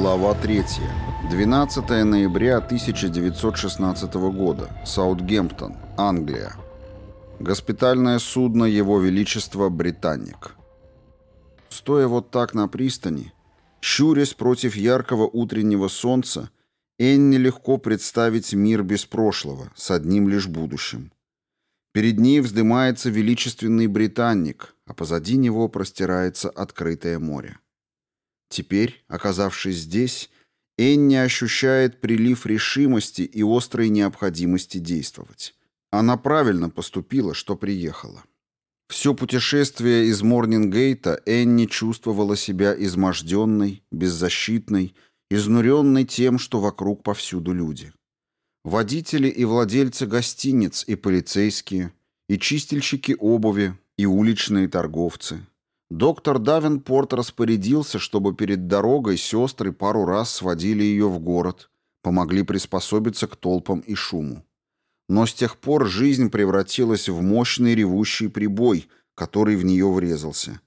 Глава 3. 12 ноября 1916 года. Саутгемптон, Англия. Госпитальное судно Его Величества «Британник». Стоя вот так на пристани, щурясь против яркого утреннего солнца, Энни легко представить мир без прошлого, с одним лишь будущим. Перед ней вздымается величественный британник, а позади него простирается открытое море. Теперь, оказавшись здесь, Энни ощущает прилив решимости и острой необходимости действовать. Она правильно поступила, что приехала. Все путешествие из Морнингейта Энни чувствовала себя изможденной, беззащитной, изнуренной тем, что вокруг повсюду люди. Водители и владельцы гостиниц и полицейские, и чистильщики обуви, и уличные торговцы – Доктор Давинпорт распорядился, чтобы перед дорогой сестры пару раз сводили ее в город, помогли приспособиться к толпам и шуму. Но с тех пор жизнь превратилась в мощный ревущий прибой, который в нее врезался.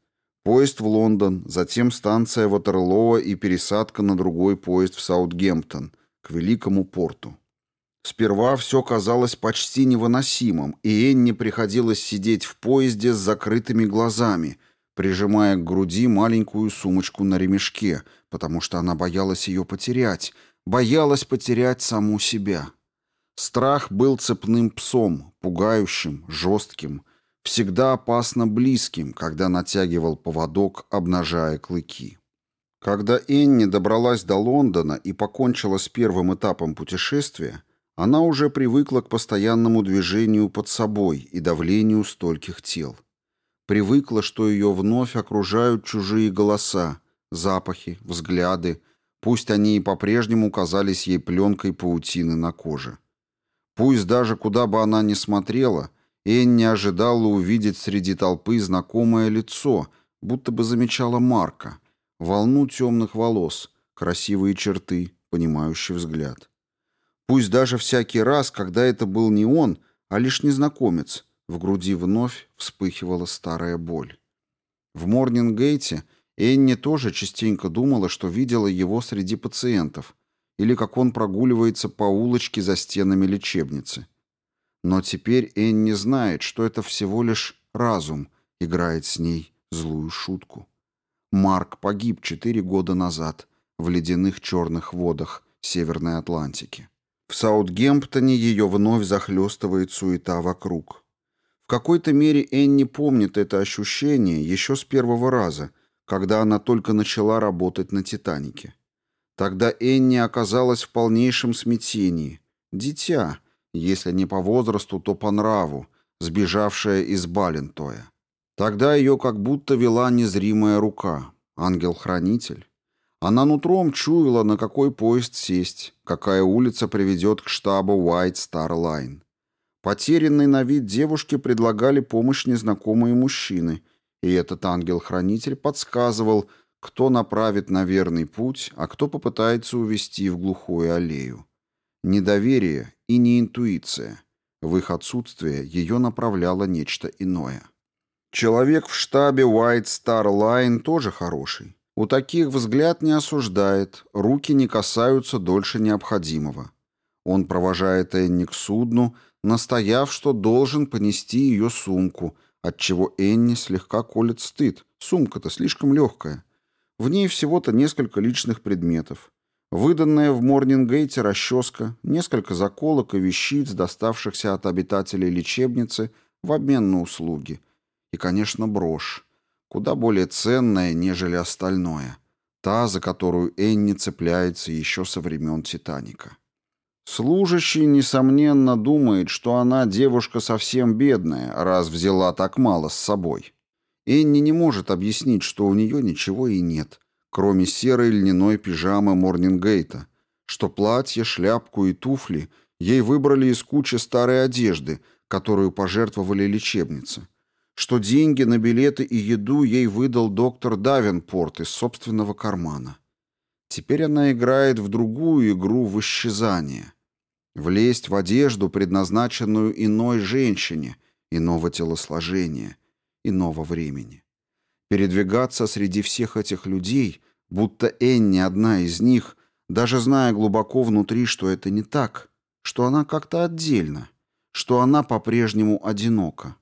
Поезд в Лондон, затем станция Ватерлоо и пересадка на другой поезд в Саутгемптон, к Великому порту. Сперва все казалось почти невыносимым, и Энни приходилось сидеть в поезде с закрытыми глазами – прижимая к груди маленькую сумочку на ремешке, потому что она боялась ее потерять, боялась потерять саму себя. Страх был цепным псом, пугающим, жестким, всегда опасно близким, когда натягивал поводок, обнажая клыки. Когда Энни добралась до Лондона и покончила с первым этапом путешествия, она уже привыкла к постоянному движению под собой и давлению стольких тел – привыкла, что ее вновь окружают чужие голоса, запахи, взгляды, пусть они и по-прежнему казались ей пленкой паутины на коже. Пусть даже куда бы она ни смотрела, Энни ожидала увидеть среди толпы знакомое лицо, будто бы замечала Марка, волну темных волос, красивые черты, понимающий взгляд. Пусть даже всякий раз, когда это был не он, а лишь незнакомец – в груди вновь вспыхивала старая боль. В Морнингейте Энни тоже частенько думала, что видела его среди пациентов, или как он прогуливается по улочке за стенами лечебницы. Но теперь Энни знает, что это всего лишь разум играет с ней злую шутку. Марк погиб четыре года назад в ледяных черных водах Северной Атлантики. В Саутгемптоне ее вновь захлестывает суета вокруг какой-то мере Энни помнит это ощущение еще с первого раза, когда она только начала работать на «Титанике». Тогда Энни оказалась в полнейшем смятении. Дитя, если не по возрасту, то по нраву, сбежавшая из Балентоя. Тогда ее как будто вела незримая рука, ангел-хранитель. Она нутром чуяла, на какой поезд сесть, какая улица приведет к штабу White Star Line. Потерянной на вид девушке предлагали помощь незнакомые мужчины, и этот ангел-хранитель подсказывал, кто направит на верный путь, а кто попытается увести в глухую аллею. Недоверие и не интуиция. В их отсутствие ее направляло нечто иное. Человек в штабе White Star Line тоже хороший. У таких взгляд не осуждает, руки не касаются дольше необходимого. Он провожает Энни к судну – настояв, что должен понести ее сумку, отчего Энни слегка колет стыд. Сумка-то слишком легкая. В ней всего-то несколько личных предметов. Выданная в Морнингейте расческа, несколько заколок и вещиц, доставшихся от обитателей лечебницы в обмен на услуги. И, конечно, брошь. Куда более ценная, нежели остальное. Та, за которую Энни цепляется еще со времен «Титаника». Служащий, несомненно, думает, что она девушка совсем бедная, раз взяла так мало с собой. Энни не может объяснить, что у нее ничего и нет, кроме серой льняной пижамы Морнингейта, что платье, шляпку и туфли ей выбрали из кучи старой одежды, которую пожертвовали лечебнице, что деньги на билеты и еду ей выдал доктор Давенпорт из собственного кармана. Теперь она играет в другую игру в исчезание влезть в одежду, предназначенную иной женщине, иного телосложения, иного времени. Передвигаться среди всех этих людей, будто Энни одна из них, даже зная глубоко внутри, что это не так, что она как-то отдельно, что она по-прежнему одинока.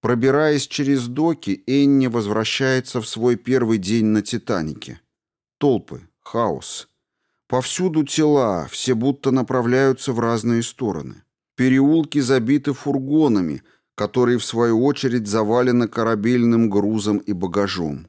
Пробираясь через доки, Энни возвращается в свой первый день на «Титанике». Толпы, хаос — Повсюду тела, все будто направляются в разные стороны. Переулки забиты фургонами, которые в свою очередь завалены корабельным грузом и багажом.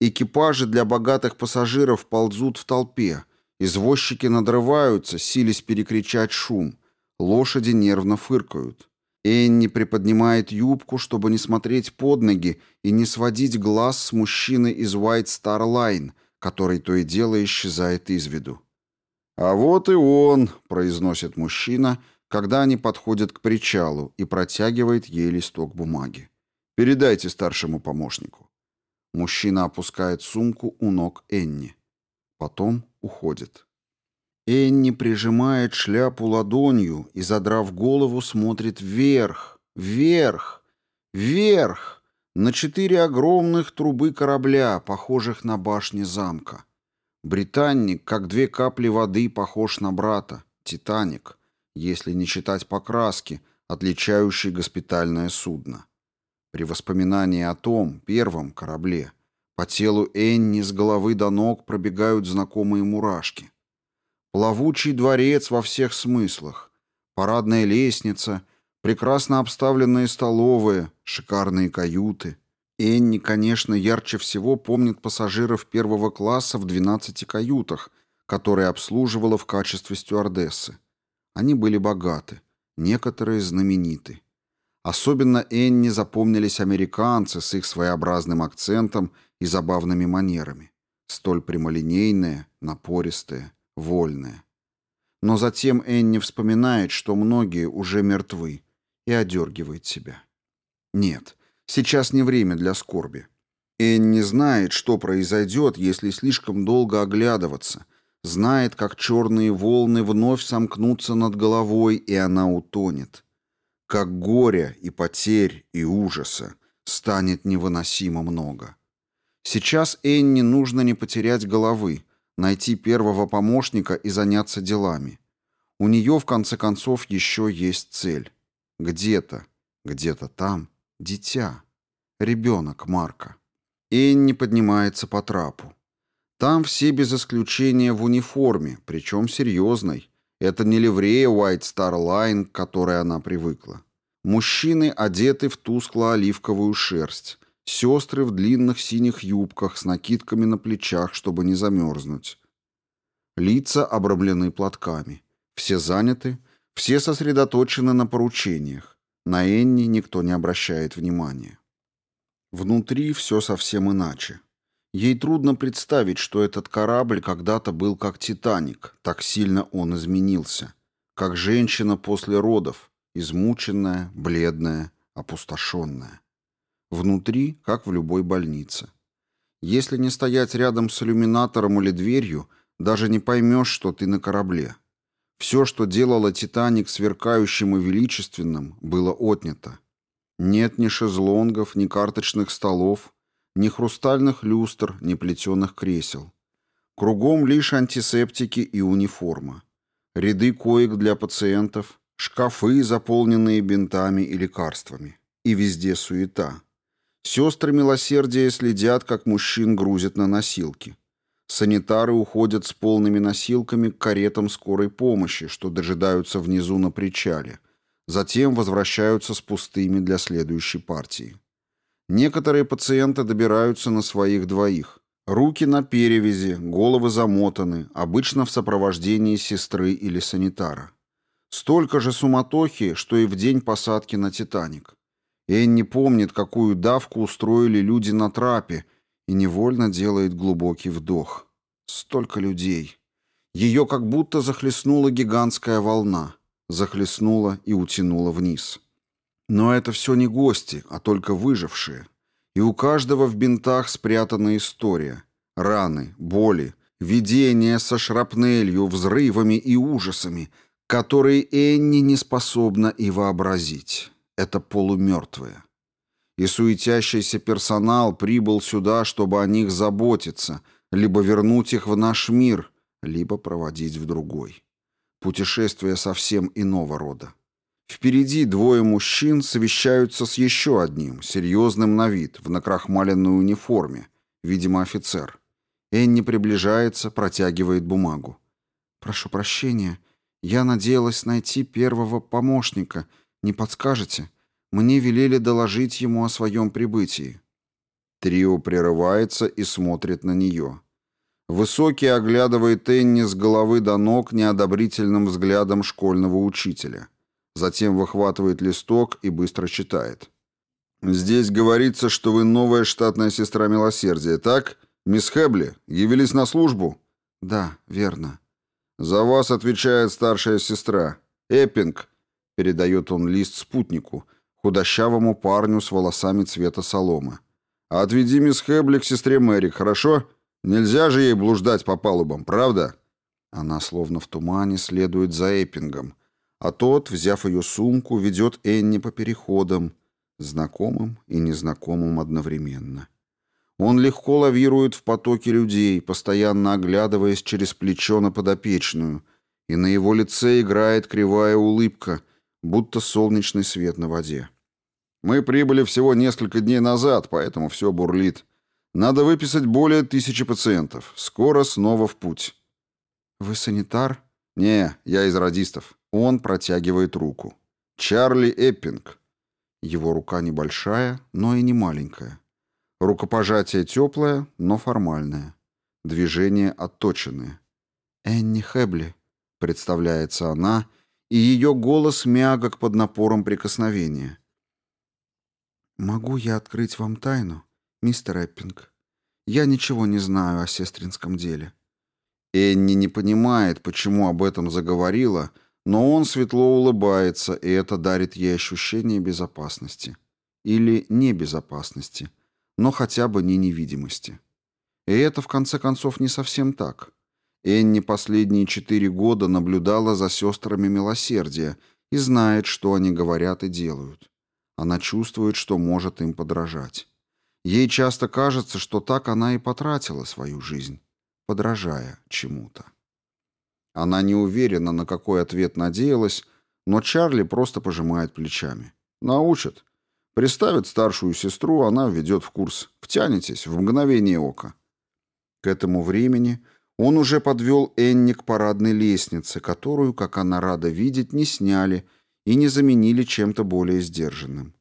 Экипажи для богатых пассажиров ползут в толпе, извозчики надрываются, сились перекричать шум, лошади нервно фыркают. Энни приподнимает юбку, чтобы не смотреть под ноги и не сводить глаз с мужчины из White Star Line – который то и дело исчезает из виду. «А вот и он», — произносит мужчина, когда они подходят к причалу и протягивает ей листок бумаги. «Передайте старшему помощнику». Мужчина опускает сумку у ног Энни. Потом уходит. Энни прижимает шляпу ладонью и, задрав голову, смотрит вверх, вверх, вверх на четыре огромных трубы корабля, похожих на башни замка. Британник, как две капли воды, похож на брата, Титаник, если не считать покраски, отличающей госпитальное судно. При воспоминании о том первом корабле по телу Энни с головы до ног пробегают знакомые мурашки. Плавучий дворец во всех смыслах, парадная лестница — прекрасно обставленные столовые, шикарные каюты. Энни, конечно, ярче всего помнит пассажиров первого класса в 12 каютах, которые обслуживала в качестве стюардессы. Они были богаты, некоторые знамениты. Особенно Энни запомнились американцы с их своеобразным акцентом и забавными манерами. Столь прямолинейные, напористые, вольные. Но затем Энни вспоминает, что многие уже мертвы, и одергивает себя. Нет, сейчас не время для скорби. Энн не знает, что произойдет, если слишком долго оглядываться, знает, как черные волны вновь сомкнутся над головой, и она утонет. Как горя и потерь и ужаса станет невыносимо много. Сейчас Энни нужно не потерять головы, найти первого помощника и заняться делами. У нее, в конце концов, еще есть цель. Где-то, где-то там дитя, ребенок Марка. Энни поднимается по трапу. Там все без исключения в униформе, причем серьезной. Это не ливрея White Star Line, к которой она привыкла. Мужчины одеты в тускло-оливковую шерсть, сестры в длинных синих юбках с накидками на плечах, чтобы не замерзнуть. Лица обрамлены платками. Все заняты, все сосредоточены на поручениях. На Энни никто не обращает внимания. Внутри все совсем иначе. Ей трудно представить, что этот корабль когда-то был как «Титаник», так сильно он изменился. Как женщина после родов, измученная, бледная, опустошенная. Внутри, как в любой больнице. Если не стоять рядом с иллюминатором или дверью, даже не поймешь, что ты на корабле. Все, что делало «Титаник» сверкающим и величественным, было отнято. Нет ни шезлонгов, ни карточных столов, ни хрустальных люстр, ни плетеных кресел. Кругом лишь антисептики и униформа. Ряды коек для пациентов, шкафы, заполненные бинтами и лекарствами. И везде суета. Сестры милосердия следят, как мужчин грузят на носилки. Санитары уходят с полными носилками к каретам скорой помощи, что дожидаются внизу на причале. Затем возвращаются с пустыми для следующей партии. Некоторые пациенты добираются на своих двоих. Руки на перевязи, головы замотаны, обычно в сопровождении сестры или санитара. Столько же суматохи, что и в день посадки на «Титаник». Энни помнит, какую давку устроили люди на трапе – и невольно делает глубокий вдох. Столько людей. Ее как будто захлестнула гигантская волна. Захлестнула и утянула вниз. Но это все не гости, а только выжившие. И у каждого в бинтах спрятана история. Раны, боли, видения со шрапнелью, взрывами и ужасами, которые Энни не способна и вообразить. Это полумертвые и суетящийся персонал прибыл сюда, чтобы о них заботиться, либо вернуть их в наш мир, либо проводить в другой. Путешествие совсем иного рода. Впереди двое мужчин совещаются с еще одним, серьезным на вид, в накрахмаленной униформе, видимо, офицер. Энни приближается, протягивает бумагу. «Прошу прощения, я надеялась найти первого помощника. Не подскажете?» Мне велели доложить ему о своем прибытии. Трио прерывается и смотрит на нее. Высокий оглядывает Энни с головы до ног неодобрительным взглядом школьного учителя. Затем выхватывает листок и быстро читает. «Здесь говорится, что вы новая штатная сестра милосердия, так? Мисс Хэбли, явились на службу?» «Да, верно». «За вас отвечает старшая сестра. Эппинг», — передает он лист спутнику, худощавому парню с волосами цвета соломы. «Отведи мисс Хэбли к сестре Мэри, хорошо? Нельзя же ей блуждать по палубам, правда?» Она словно в тумане следует за Эппингом, а тот, взяв ее сумку, ведет Энни по переходам, знакомым и незнакомым одновременно. Он легко лавирует в потоке людей, постоянно оглядываясь через плечо на подопечную, и на его лице играет кривая улыбка, будто солнечный свет на воде. Мы прибыли всего несколько дней назад, поэтому все бурлит. Надо выписать более тысячи пациентов. Скоро снова в путь». «Вы санитар?» «Не, я из радистов». Он протягивает руку. «Чарли Эппинг». Его рука небольшая, но и не маленькая. Рукопожатие теплое, но формальное. Движения отточенные. «Энни Хэбли», — представляется она, и ее голос мягок под напором прикосновения — Могу я открыть вам тайну, мистер Эппинг? Я ничего не знаю о сестринском деле. Энни не понимает, почему об этом заговорила, но он светло улыбается, и это дарит ей ощущение безопасности. Или небезопасности, но хотя бы не невидимости. И это, в конце концов, не совсем так. Энни последние четыре года наблюдала за сестрами милосердия и знает, что они говорят и делают. Она чувствует, что может им подражать. Ей часто кажется, что так она и потратила свою жизнь, подражая чему-то. Она не уверена, на какой ответ надеялась, но Чарли просто пожимает плечами. Научит. Представит старшую сестру, она введет в курс. Втянетесь в мгновение ока». К этому времени он уже подвел Энни к парадной лестнице, которую, как она рада видеть, не сняли и не заменили чем-то более сдержанным.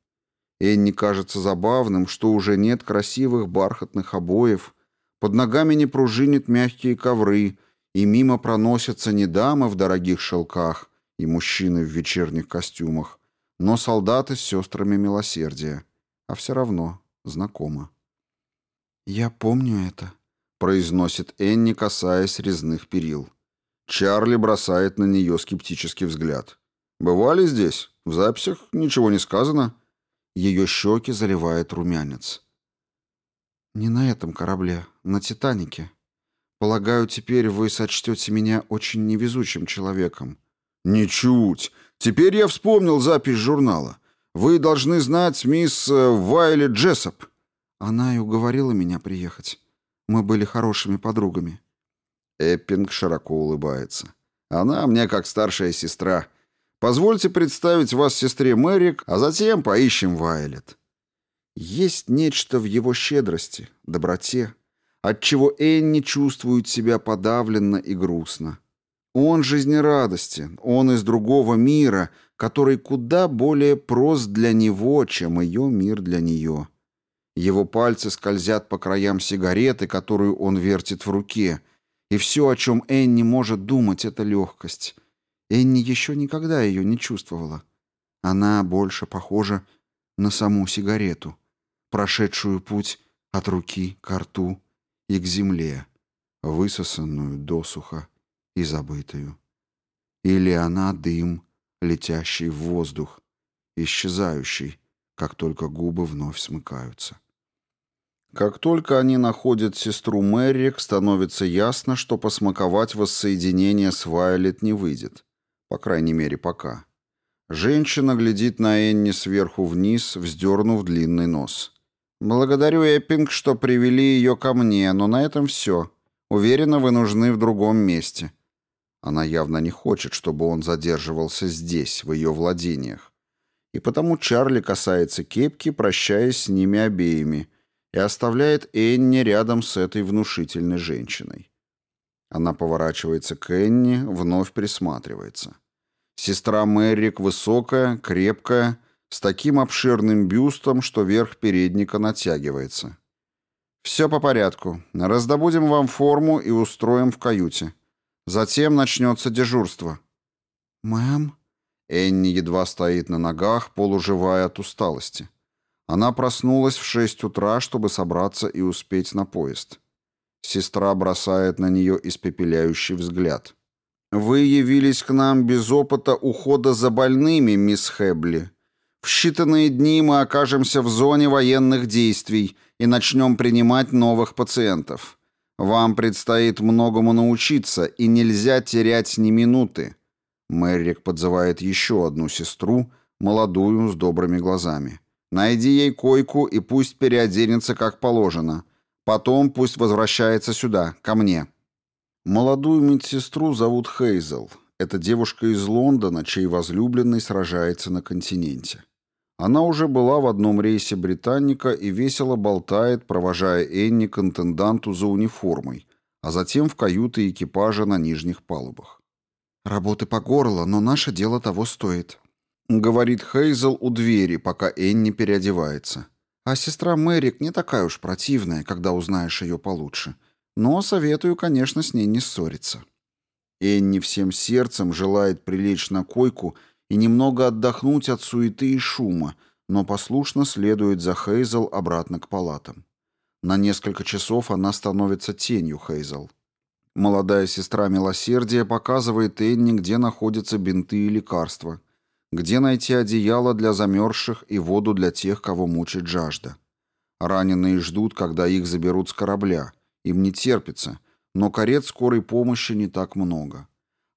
Энни кажется забавным, что уже нет красивых бархатных обоев, под ногами не пружинят мягкие ковры, и мимо проносятся не дамы в дорогих шелках и мужчины в вечерних костюмах, но солдаты с сестрами милосердия. А все равно знакомо. «Я помню это», — произносит Энни, касаясь резных перил. Чарли бросает на нее скептический взгляд. Бывали здесь? В записях ничего не сказано. Ее щеки заливает румянец. Не на этом корабле, на Титанике. Полагаю, теперь вы сочтете меня очень невезучим человеком. Ничуть. Теперь я вспомнил запись журнала. Вы должны знать мисс э, Вайли Джессоп. Она и уговорила меня приехать. Мы были хорошими подругами. Эппинг широко улыбается. Она мне как старшая сестра — Позвольте представить вас сестре Мэрик, а затем поищем Вайлет. Есть нечто в его щедрости, доброте, отчего Энни чувствует себя подавленно и грустно. Он жизнерадостен, он из другого мира, который куда более прост для него, чем ее мир для нее. Его пальцы скользят по краям сигареты, которую он вертит в руке, и все, о чем Энни может думать, это легкость Энни еще никогда ее не чувствовала. Она больше похожа на саму сигарету, прошедшую путь от руки к рту и к земле, высосанную досуха и забытую. Или она дым, летящий в воздух, исчезающий, как только губы вновь смыкаются. Как только они находят сестру Мэрик, становится ясно, что посмаковать воссоединение с Вайлет не выйдет по крайней мере, пока. Женщина глядит на Энни сверху вниз, вздернув длинный нос. «Благодарю, Эппинг, что привели ее ко мне, но на этом все. Уверена, вы нужны в другом месте». Она явно не хочет, чтобы он задерживался здесь, в ее владениях. И потому Чарли касается кепки, прощаясь с ними обеими, и оставляет Энни рядом с этой внушительной женщиной. Она поворачивается к Энни, вновь присматривается. Сестра Мэрик высокая, крепкая, с таким обширным бюстом, что верх передника натягивается. «Все по порядку. Раздобудем вам форму и устроим в каюте. Затем начнется дежурство». «Мэм?» Энни едва стоит на ногах, полуживая от усталости. Она проснулась в шесть утра, чтобы собраться и успеть на поезд. Сестра бросает на нее испепеляющий взгляд. Вы явились к нам без опыта ухода за больными, мисс Хэбли. В считанные дни мы окажемся в зоне военных действий и начнем принимать новых пациентов. Вам предстоит многому научиться, и нельзя терять ни минуты. Мэрик подзывает еще одну сестру, молодую, с добрыми глазами. Найди ей койку и пусть переоденется как положено. Потом пусть возвращается сюда, ко мне. Молодую медсестру зовут Хейзел. Это девушка из Лондона, чей возлюбленный сражается на континенте. Она уже была в одном рейсе «Британника» и весело болтает, провожая Энни к интенданту за униформой, а затем в каюты экипажа на нижних палубах. «Работы по горло, но наше дело того стоит», — говорит Хейзел у двери, пока Энни переодевается. «А сестра Мэрик не такая уж противная, когда узнаешь ее получше но советую, конечно, с ней не ссориться. Энни всем сердцем желает прилечь на койку и немного отдохнуть от суеты и шума, но послушно следует за Хейзел обратно к палатам. На несколько часов она становится тенью Хейзел. Молодая сестра милосердия показывает Энни, где находятся бинты и лекарства, где найти одеяло для замерзших и воду для тех, кого мучает жажда. Раненые ждут, когда их заберут с корабля – им не терпится, но карет скорой помощи не так много.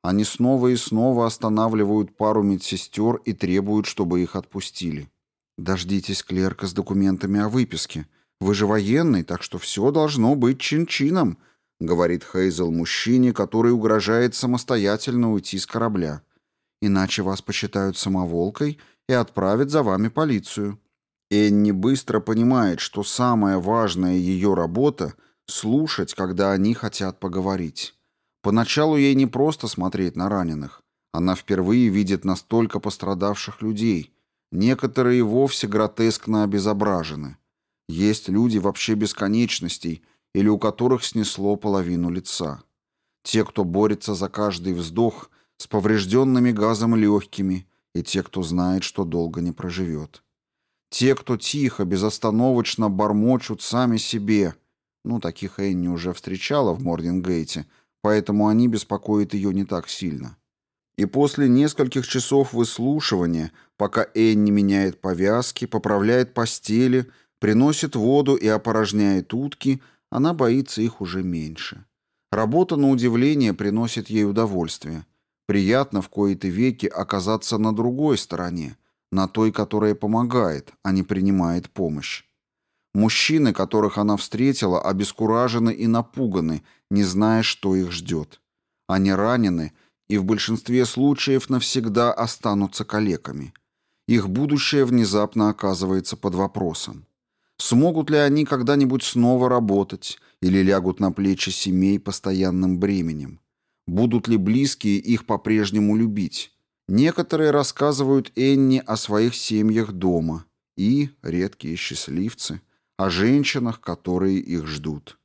Они снова и снова останавливают пару медсестер и требуют, чтобы их отпустили. «Дождитесь клерка с документами о выписке. Вы же военный, так что все должно быть чин-чином», — говорит Хейзел мужчине, который угрожает самостоятельно уйти с корабля. «Иначе вас посчитают самоволкой и отправят за вами полицию». Энни быстро понимает, что самая важная ее работа — слушать, когда они хотят поговорить. Поначалу ей не просто смотреть на раненых. Она впервые видит настолько пострадавших людей. Некоторые вовсе гротескно обезображены. Есть люди вообще бесконечностей или у которых снесло половину лица. Те, кто борется за каждый вздох, с поврежденными газом легкими, и те, кто знает, что долго не проживет. Те, кто тихо, безостановочно бормочут сами себе – ну, таких Энни уже встречала в Мордингейте, поэтому они беспокоят ее не так сильно. И после нескольких часов выслушивания, пока Энни меняет повязки, поправляет постели, приносит воду и опорожняет утки, она боится их уже меньше. Работа, на удивление, приносит ей удовольствие. Приятно в кои-то веки оказаться на другой стороне, на той, которая помогает, а не принимает помощь. Мужчины, которых она встретила, обескуражены и напуганы, не зная, что их ждет. Они ранены и в большинстве случаев навсегда останутся калеками. Их будущее внезапно оказывается под вопросом. Смогут ли они когда-нибудь снова работать или лягут на плечи семей постоянным бременем? Будут ли близкие их по-прежнему любить? Некоторые рассказывают Энни о своих семьях дома и, редкие счастливцы, о женщинах, которые их ждут.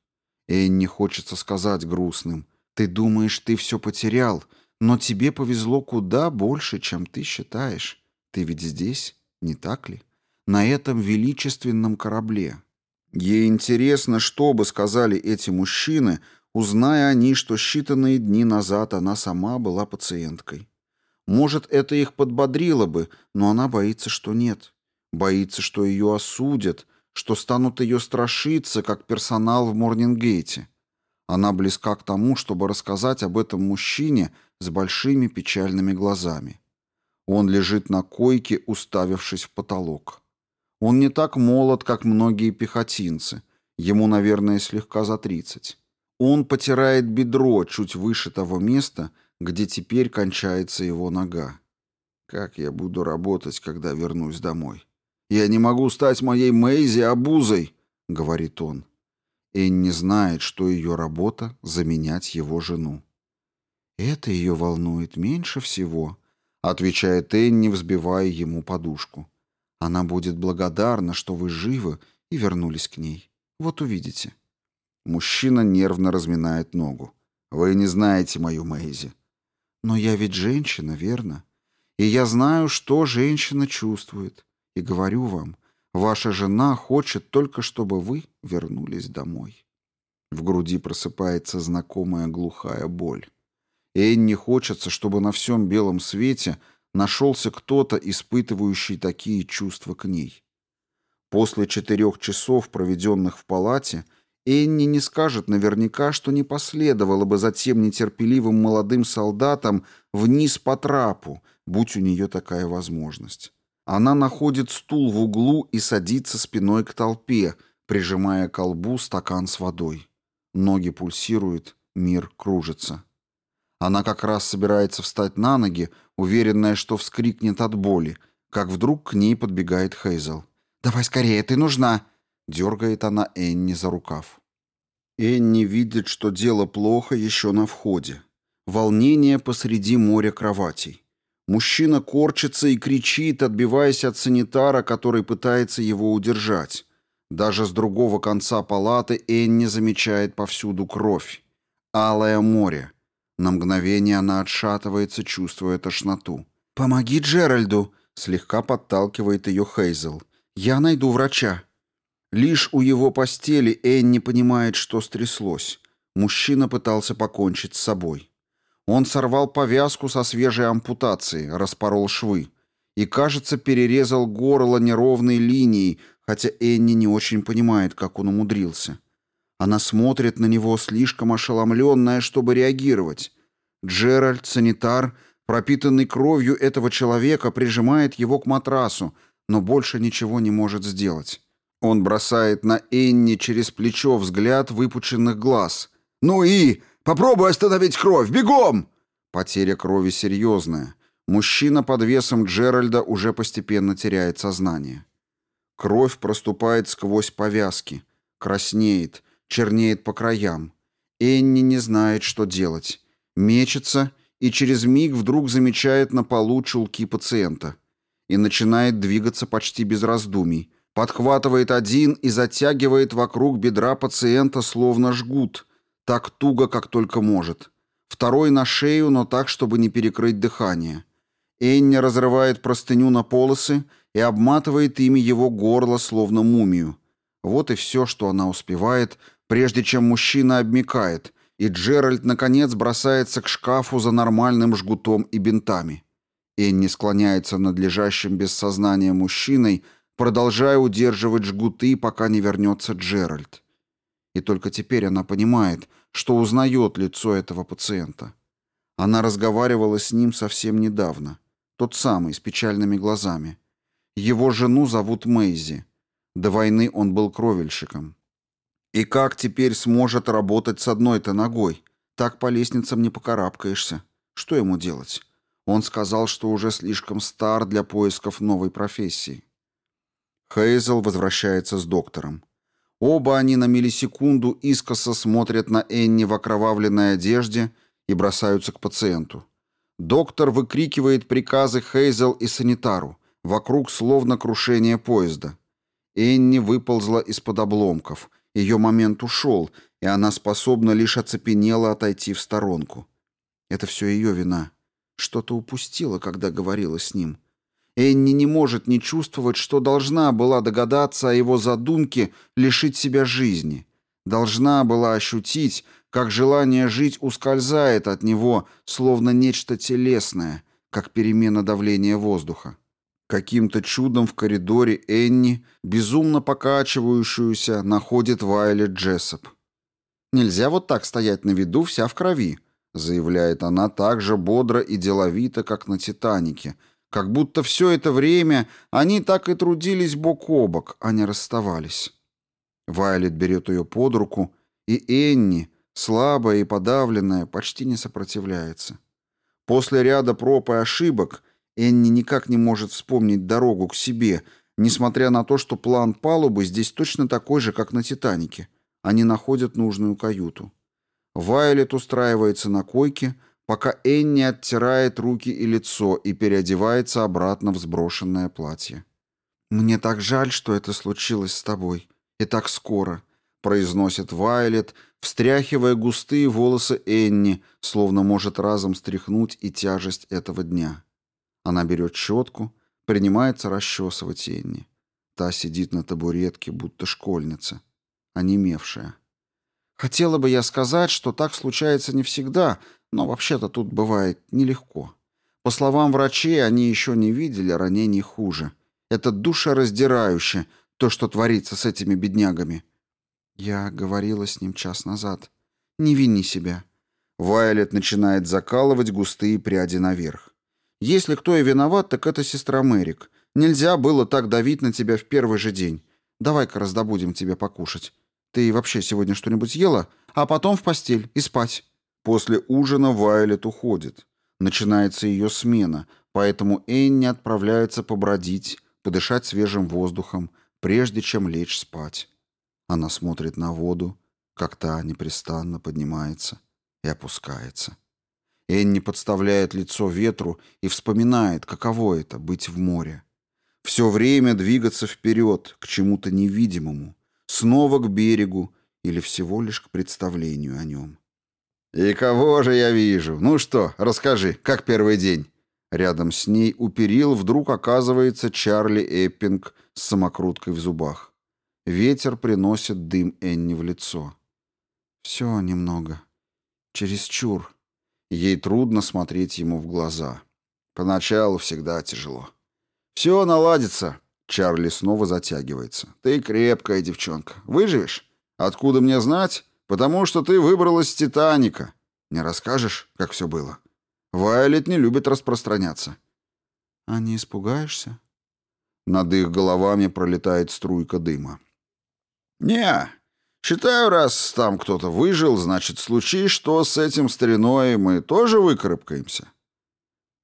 Энни хочется сказать грустным. Ты думаешь, ты все потерял, но тебе повезло куда больше, чем ты считаешь. Ты ведь здесь, не так ли? На этом величественном корабле. Ей интересно, что бы сказали эти мужчины, узная они, что считанные дни назад она сама была пациенткой. Может, это их подбодрило бы, но она боится, что нет. Боится, что ее осудят, что станут ее страшиться, как персонал в Морнингейте. Она близка к тому, чтобы рассказать об этом мужчине с большими печальными глазами. Он лежит на койке, уставившись в потолок. Он не так молод, как многие пехотинцы. Ему, наверное, слегка за 30. Он потирает бедро чуть выше того места, где теперь кончается его нога. Как я буду работать, когда вернусь домой? «Я не могу стать моей Мэйзи обузой», — говорит он. Энни знает, что ее работа — заменять его жену. «Это ее волнует меньше всего», — отвечает Энни, взбивая ему подушку. «Она будет благодарна, что вы живы и вернулись к ней. Вот увидите». Мужчина нервно разминает ногу. «Вы не знаете мою Мэйзи». «Но я ведь женщина, верно? И я знаю, что женщина чувствует и говорю вам, ваша жена хочет только, чтобы вы вернулись домой». В груди просыпается знакомая глухая боль. Энни хочется, чтобы на всем белом свете нашелся кто-то, испытывающий такие чувства к ней. После четырех часов, проведенных в палате, Энни не скажет наверняка, что не последовало бы за тем нетерпеливым молодым солдатом вниз по трапу, будь у нее такая возможность. Она находит стул в углу и садится спиной к толпе, прижимая к колбу стакан с водой. Ноги пульсируют, мир кружится. Она как раз собирается встать на ноги, уверенная, что вскрикнет от боли, как вдруг к ней подбегает Хейзел. «Давай скорее, ты нужна!» — дергает она Энни за рукав. Энни видит, что дело плохо еще на входе. Волнение посреди моря кроватей. Мужчина корчится и кричит, отбиваясь от санитара, который пытается его удержать. Даже с другого конца палаты Энни замечает повсюду кровь. Алое море. На мгновение она отшатывается, чувствуя тошноту. «Помоги Джеральду!» — слегка подталкивает ее Хейзел. «Я найду врача». Лишь у его постели Энни понимает, что стряслось. Мужчина пытался покончить с собой. Он сорвал повязку со свежей ампутации, распорол швы и, кажется, перерезал горло неровной линией, хотя Энни не очень понимает, как он умудрился. Она смотрит на него слишком ошеломленная, чтобы реагировать. Джеральд, санитар, пропитанный кровью этого человека, прижимает его к матрасу, но больше ничего не может сделать. Он бросает на Энни через плечо взгляд выпученных глаз. «Ну и...» Попробуй остановить кровь! Бегом!» Потеря крови серьезная. Мужчина под весом Джеральда уже постепенно теряет сознание. Кровь проступает сквозь повязки, краснеет, чернеет по краям. Энни не знает, что делать. Мечется и через миг вдруг замечает на полу чулки пациента. И начинает двигаться почти без раздумий. Подхватывает один и затягивает вокруг бедра пациента словно жгут – так туго, как только может. Второй на шею, но так, чтобы не перекрыть дыхание. Энни разрывает простыню на полосы и обматывает ими его горло, словно мумию. Вот и все, что она успевает, прежде чем мужчина обмикает, и Джеральд, наконец, бросается к шкафу за нормальным жгутом и бинтами. Энни склоняется над лежащим без сознания мужчиной, продолжая удерживать жгуты, пока не вернется Джеральд и только теперь она понимает, что узнает лицо этого пациента. Она разговаривала с ним совсем недавно, тот самый, с печальными глазами. Его жену зовут Мэйзи. До войны он был кровельщиком. И как теперь сможет работать с одной-то ногой? Так по лестницам не покарабкаешься. Что ему делать? Он сказал, что уже слишком стар для поисков новой профессии. Хейзел возвращается с доктором. Оба они на миллисекунду искоса смотрят на Энни в окровавленной одежде и бросаются к пациенту. Доктор выкрикивает приказы Хейзел и санитару. Вокруг словно крушение поезда. Энни выползла из-под обломков. Ее момент ушел, и она способна лишь оцепенела отойти в сторонку. Это все ее вина. Что-то упустила, когда говорила с ним. Энни не может не чувствовать, что должна была догадаться о его задумке лишить себя жизни. Должна была ощутить, как желание жить ускользает от него, словно нечто телесное, как перемена давления воздуха. Каким-то чудом в коридоре Энни, безумно покачивающуюся, находит Вайлет Джессоп. «Нельзя вот так стоять на виду, вся в крови», — заявляет она так же бодро и деловито, как на «Титанике», — как будто все это время они так и трудились бок о бок, а не расставались. Вайлет берет ее под руку, и Энни, слабая и подавленная, почти не сопротивляется. После ряда проб и ошибок Энни никак не может вспомнить дорогу к себе, несмотря на то, что план палубы здесь точно такой же, как на «Титанике». Они находят нужную каюту. Вайлет устраивается на койке, пока Энни оттирает руки и лицо и переодевается обратно в сброшенное платье. «Мне так жаль, что это случилось с тобой. И так скоро», — произносит Вайлет, встряхивая густые волосы Энни, словно может разом стряхнуть и тяжесть этого дня. Она берет щетку, принимается расчесывать Энни. Та сидит на табуретке, будто школьница, онемевшая. «Хотела бы я сказать, что так случается не всегда», но вообще-то тут бывает нелегко. По словам врачей, они еще не видели ранений хуже. Это душераздирающе, то, что творится с этими беднягами. Я говорила с ним час назад. Не вини себя. Вайлет начинает закалывать густые пряди наверх. Если кто и виноват, так это сестра Мэрик. Нельзя было так давить на тебя в первый же день. Давай-ка раздобудем тебе покушать. Ты вообще сегодня что-нибудь ела? А потом в постель и спать. После ужина Вайлет уходит. Начинается ее смена, поэтому Энни отправляется побродить, подышать свежим воздухом, прежде чем лечь спать. Она смотрит на воду, как та непрестанно поднимается и опускается. Энни подставляет лицо ветру и вспоминает, каково это — быть в море. Все время двигаться вперед, к чему-то невидимому, снова к берегу или всего лишь к представлению о нем. «И кого же я вижу? Ну что, расскажи, как первый день?» Рядом с ней у перил вдруг оказывается Чарли Эппинг с самокруткой в зубах. Ветер приносит дым Энни в лицо. «Все немного. Чересчур». Ей трудно смотреть ему в глаза. Поначалу всегда тяжело. «Все наладится», — Чарли снова затягивается. «Ты крепкая девчонка. Выживешь? Откуда мне знать? потому что ты выбралась с Титаника. Не расскажешь, как все было? Вайолет не любит распространяться». «А не испугаешься?» Над их головами пролетает струйка дыма. «Не, считаю, раз там кто-то выжил, значит, случись, что с этим стариной мы тоже выкарабкаемся».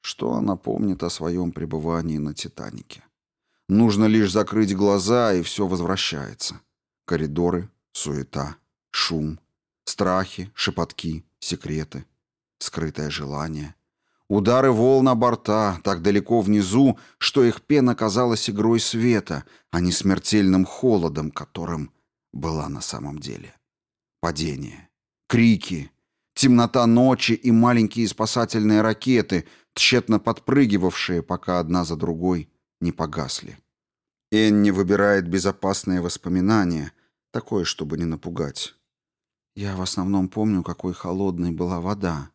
Что она помнит о своем пребывании на «Титанике»? Нужно лишь закрыть глаза, и все возвращается. Коридоры, суета, шум, страхи, шепотки, секреты, скрытое желание. Удары волн борта так далеко внизу, что их пена казалась игрой света, а не смертельным холодом, которым была на самом деле. Падение, крики, темнота ночи и маленькие спасательные ракеты, тщетно подпрыгивавшие, пока одна за другой не погасли. Энни выбирает безопасные воспоминания, такое, чтобы не напугать. Я в основном помню, какой холодной была вода.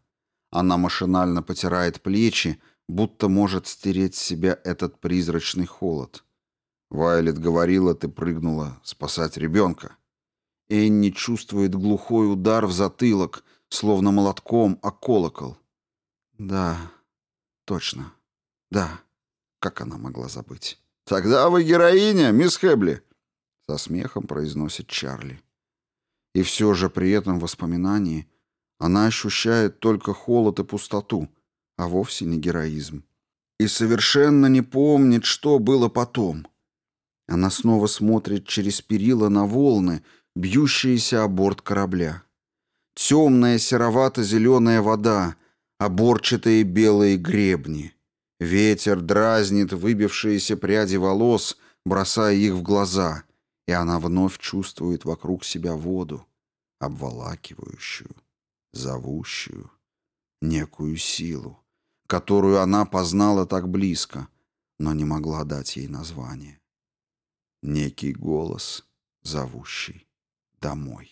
Она машинально потирает плечи, будто может стереть с себя этот призрачный холод. Вайлет говорила, ты прыгнула спасать ребенка. Энни чувствует глухой удар в затылок, словно молотком, а колокол. Да, точно. Да. Как она могла забыть? «Тогда вы героиня, мисс Хэбли!» Со смехом произносит Чарли. И все же при этом воспоминании она ощущает только холод и пустоту, а вовсе не героизм. И совершенно не помнит, что было потом. Она снова смотрит через перила на волны, бьющиеся о борт корабля. Темная серовато-зеленая вода, оборчатые белые гребни. Ветер дразнит выбившиеся пряди волос, бросая их в глаза — и она вновь чувствует вокруг себя воду, обволакивающую, зовущую, некую силу, которую она познала так близко, но не могла дать ей название. Некий голос, зовущий домой.